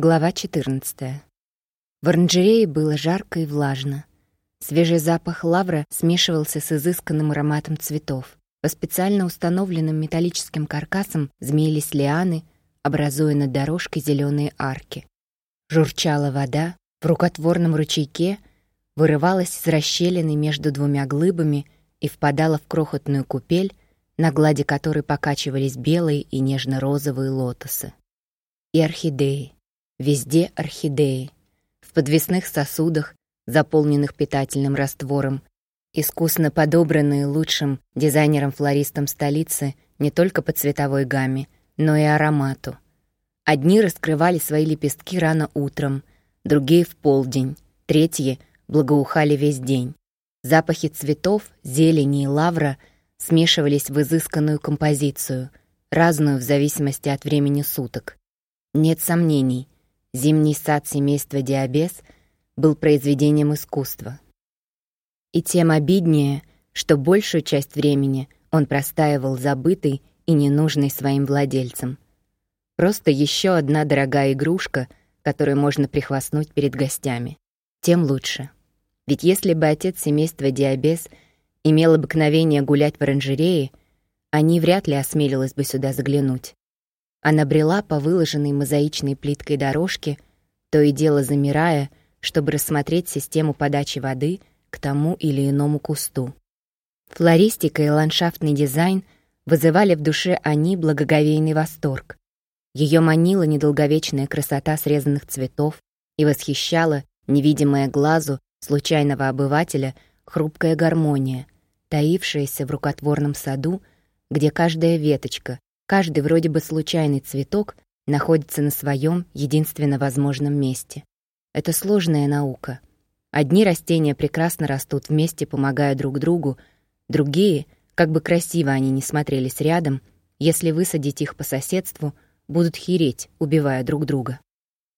Глава 14. В оранжерее было жарко и влажно. Свежий запах лавра смешивался с изысканным ароматом цветов. По специально установленным металлическим каркасам змеились лианы, образуя над дорожкой зеленые арки. Журчала вода, в рукотворном ручейке вырывалась из расщелины между двумя глыбами и впадала в крохотную купель, на глади которой покачивались белые и нежно-розовые лотосы. И орхидеи. Везде орхидеи. В подвесных сосудах, заполненных питательным раствором, искусно подобранные лучшим дизайнером-флористом столицы не только по цветовой гамме, но и аромату. Одни раскрывали свои лепестки рано утром, другие — в полдень, третьи благоухали весь день. Запахи цветов, зелени и лавра смешивались в изысканную композицию, разную в зависимости от времени суток. Нет сомнений — Зимний сад семейства Диабес был произведением искусства. И тем обиднее, что большую часть времени он простаивал забытый и ненужный своим владельцам. Просто еще одна дорогая игрушка, которую можно прихвастнуть перед гостями. Тем лучше. Ведь если бы отец семейства Диабес имел обыкновение гулять в оранжерее, они вряд ли осмелилась бы сюда заглянуть. Она брела по выложенной мозаичной плиткой дорожке, то и дело замирая, чтобы рассмотреть систему подачи воды к тому или иному кусту. Флористика и ландшафтный дизайн вызывали в душе Ани благоговейный восторг. Ее манила недолговечная красота срезанных цветов и восхищала невидимая глазу случайного обывателя хрупкая гармония, таившаяся в рукотворном саду, где каждая веточка, Каждый вроде бы случайный цветок находится на своем единственно возможном месте. Это сложная наука. Одни растения прекрасно растут вместе, помогая друг другу, другие, как бы красиво они ни смотрелись рядом, если высадить их по соседству, будут хереть, убивая друг друга.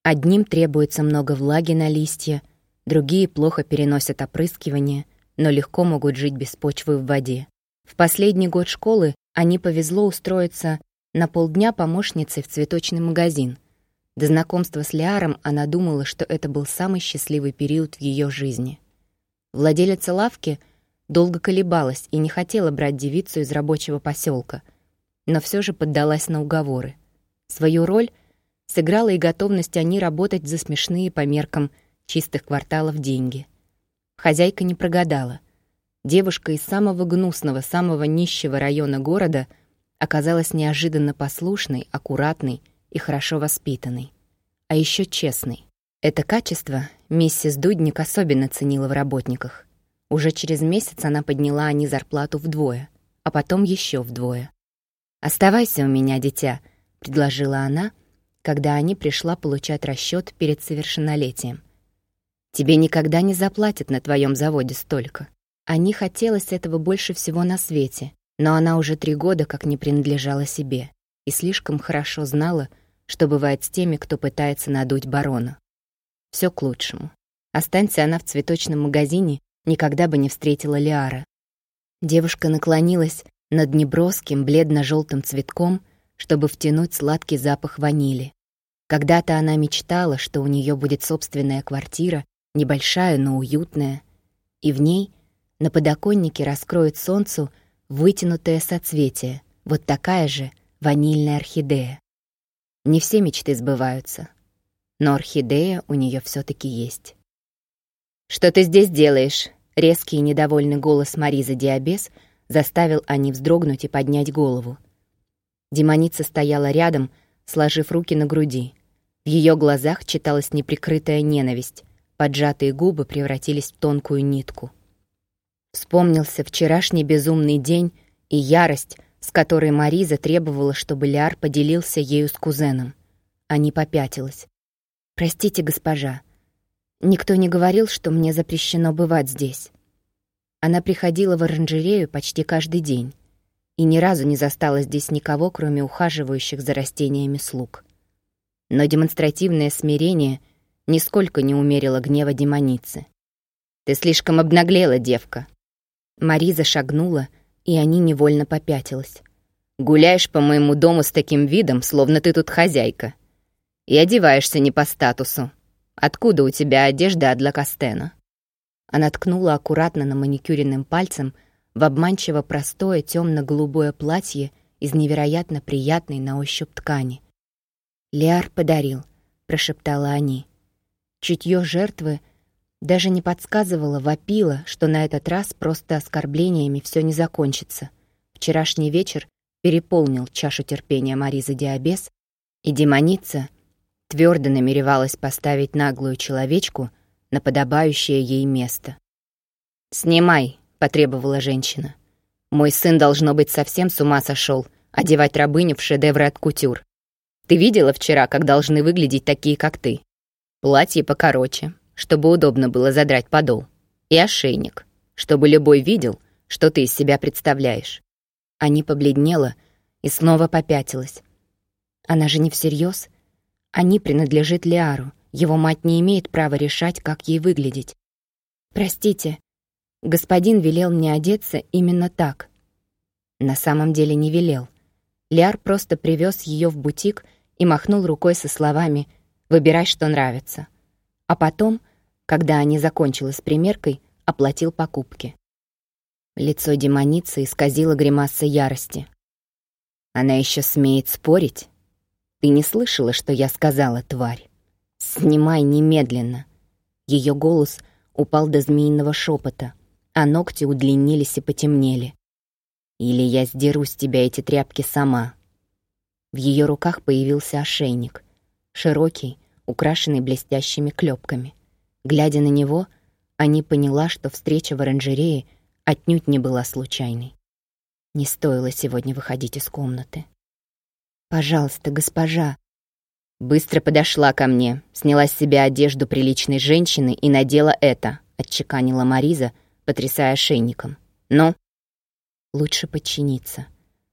Одним требуется много влаги на листья, другие плохо переносят опрыскивание, но легко могут жить без почвы в воде. В последний год школы Ани повезло устроиться на полдня помощницей в цветочный магазин. До знакомства с Лиаром она думала, что это был самый счастливый период в ее жизни. Владелица лавки долго колебалась и не хотела брать девицу из рабочего поселка, но все же поддалась на уговоры. Свою роль сыграла и готовность они работать за смешные по меркам чистых кварталов деньги. Хозяйка не прогадала — девушка из самого гнусного, самого нищего района города оказалась неожиданно послушной, аккуратной и хорошо воспитанной. А еще честной. Это качество миссис Дудник особенно ценила в работниках. Уже через месяц она подняла они зарплату вдвое, а потом еще вдвое. «Оставайся у меня, дитя», — предложила она, когда они пришла получать расчет перед совершеннолетием. «Тебе никогда не заплатят на твоем заводе столько». Ани хотелось этого больше всего на свете, но она уже три года как не принадлежала себе и слишком хорошо знала, что бывает с теми, кто пытается надуть барона. Все к лучшему. Останься она в цветочном магазине, никогда бы не встретила Лиара. Девушка наклонилась над неброским бледно-желтым цветком, чтобы втянуть сладкий запах ванили. Когда-то она мечтала, что у нее будет собственная квартира, небольшая, но уютная, и в ней — на подоконнике раскроет солнцу вытянутое соцветие, вот такая же ванильная орхидея. Не все мечты сбываются, но орхидея у нее все таки есть. «Что ты здесь делаешь?» Резкий и недовольный голос Маризы Диабес заставил Ани вздрогнуть и поднять голову. Демоница стояла рядом, сложив руки на груди. В ее глазах читалась неприкрытая ненависть, поджатые губы превратились в тонкую нитку. Вспомнился вчерашний безумный день и ярость, с которой Мариза требовала, чтобы Ляр поделился ею с кузеном. Не попятилась. «Простите, госпожа, никто не говорил, что мне запрещено бывать здесь». Она приходила в оранжерею почти каждый день и ни разу не застала здесь никого, кроме ухаживающих за растениями слуг. Но демонстративное смирение нисколько не умерило гнева демоницы. «Ты слишком обнаглела, девка», Мариза шагнула, и они невольно попятилась. «Гуляешь по моему дому с таким видом, словно ты тут хозяйка. И одеваешься не по статусу. Откуда у тебя одежда для Кастена?» Она ткнула аккуратно на маникюренным пальцем в обманчиво простое темно-голубое платье из невероятно приятной на ощупь ткани. «Лиар подарил», — прошептала они. Чутье жертвы даже не подсказывало, вопило, что на этот раз просто оскорблениями все не закончится. Вчерашний вечер переполнил чашу терпения Маризы Диабес, и демоница твердо намеревалась поставить наглую человечку на подобающее ей место. «Снимай», — потребовала женщина. «Мой сын, должно быть, совсем с ума сошел одевать рабыню в шедевры от кутюр. Ты видела вчера, как должны выглядеть такие, как ты? Платье покороче, чтобы удобно было задрать подол. И ошейник, чтобы любой видел, что ты из себя представляешь. Ани побледнела и снова попятилась. Она же не всерьез. Ани принадлежит Лиару. Его мать не имеет права решать, как ей выглядеть. «Простите, господин велел мне одеться именно так». На самом деле не велел. Лиар просто привез ее в бутик и махнул рукой со словами «Выбирай, что нравится». А потом, когда они закончила с примеркой, оплатил покупки. Лицо демоницы исказило гримаса ярости. Она еще смеет спорить? Ты не слышала, что я сказала, тварь? Снимай немедленно. Ее голос упал до змеиного шепота, а ногти удлинились и потемнели. Или я сдеру с тебя эти тряпки сама. В ее руках появился ошейник, широкий, украшенный блестящими клепками. Глядя на него, они поняла, что встреча в оранжерее — отнюдь не была случайной. Не стоило сегодня выходить из комнаты. «Пожалуйста, госпожа». Быстро подошла ко мне, сняла с себя одежду приличной женщины и надела это, отчеканила Мариза, потрясая шейником. «Ну?» «Лучше подчиниться.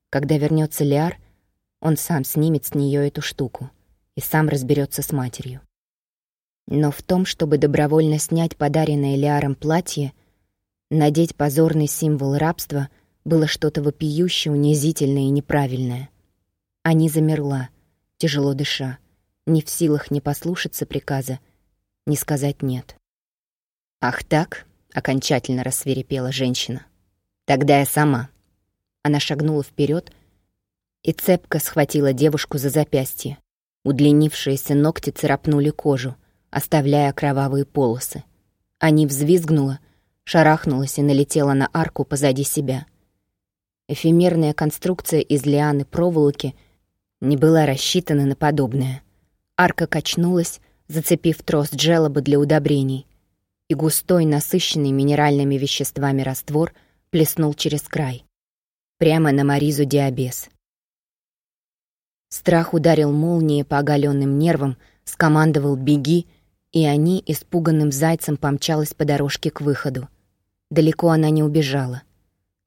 Когда вернется Лиар, он сам снимет с нее эту штуку и сам разберется с матерью. Но в том, чтобы добровольно снять подаренное Лиаром платье — Надеть позорный символ рабства было что-то вопиюще, унизительное и неправильное. Ани замерла, тяжело дыша, не в силах не послушаться приказа, не сказать «нет». «Ах так?» — окончательно рассверепела женщина. «Тогда я сама». Она шагнула вперед и цепко схватила девушку за запястье. Удлинившиеся ногти царапнули кожу, оставляя кровавые полосы. Ани взвизгнула шарахнулась и налетела на арку позади себя. Эфемерная конструкция из лианы проволоки не была рассчитана на подобное. Арка качнулась, зацепив трос джелоба для удобрений, и густой, насыщенный минеральными веществами раствор плеснул через край. Прямо на Маризу Диабес. Страх ударил молнией по оголенным нервам, скомандовал «беги», и они испуганным зайцем помчалась по дорожке к выходу. Далеко она не убежала.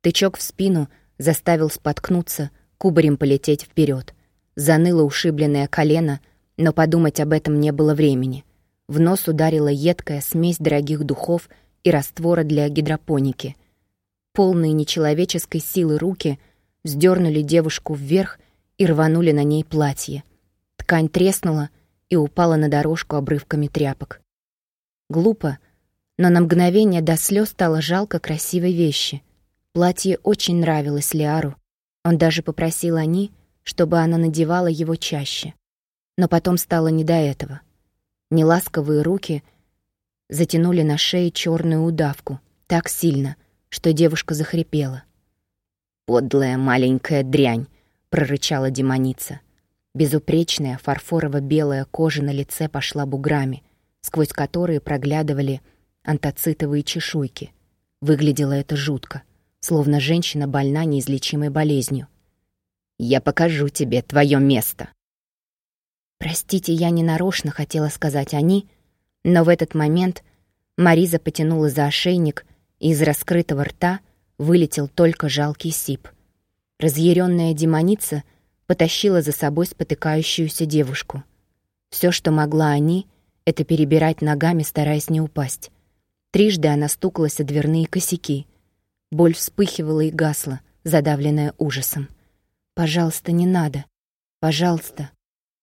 Тычок в спину заставил споткнуться, кубарем полететь вперед. Заныло ушибленное колено, но подумать об этом не было времени. В нос ударила едкая смесь дорогих духов и раствора для гидропоники. Полные нечеловеческой силы руки вздернули девушку вверх и рванули на ней платье. Ткань треснула и упала на дорожку обрывками тряпок. Глупо, но на мгновение до слез стало жалко красивой вещи. Платье очень нравилось Лиару. Он даже попросил Ани, чтобы она надевала его чаще. Но потом стало не до этого. Неласковые руки затянули на шее черную удавку так сильно, что девушка захрипела. «Подлая маленькая дрянь!» — прорычала демоница. Безупречная фарфорово-белая кожа на лице пошла буграми, сквозь которые проглядывали антоцитовые чешуйки. Выглядело это жутко, словно женщина больна неизлечимой болезнью. «Я покажу тебе твое место!» Простите, я не нарочно хотела сказать «они», но в этот момент Мариза потянула за ошейник, и из раскрытого рта вылетел только жалкий сип. Разъяренная демоница потащила за собой спотыкающуюся девушку. Все, что могла они, — это перебирать ногами, стараясь не упасть. Трижды она стукалась о дверные косяки. Боль вспыхивала и гасла, задавленная ужасом. «Пожалуйста, не надо. Пожалуйста».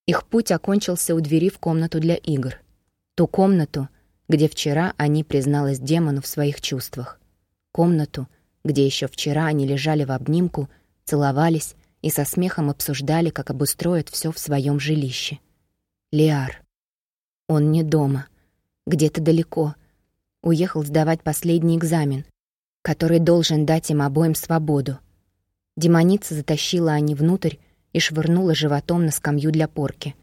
Их путь окончился у двери в комнату для игр. Ту комнату, где вчера они призналась демону в своих чувствах. Комнату, где еще вчера они лежали в обнимку, целовались и со смехом обсуждали, как обустроят все в своем жилище. Лиар. Он не дома, где-то далеко. Уехал сдавать последний экзамен, который должен дать им обоим свободу. Демоница затащила они внутрь и швырнула животом на скамью для порки.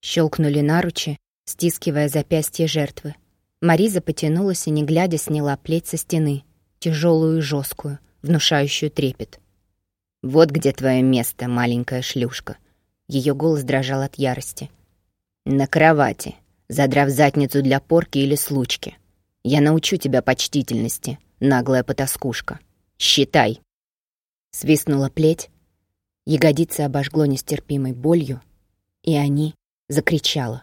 Щелкнули наручи, стискивая запястье жертвы. Мариза потянулась и, не глядя, сняла плеть со стены, тяжелую и жесткую, внушающую трепет. «Вот где твое место, маленькая шлюшка». Ее голос дрожал от ярости. «На кровати, задрав задницу для порки или случки. Я научу тебя почтительности, наглая потаскушка. Считай!» Свистнула плеть, ягодицы обожгло нестерпимой болью, и они закричала.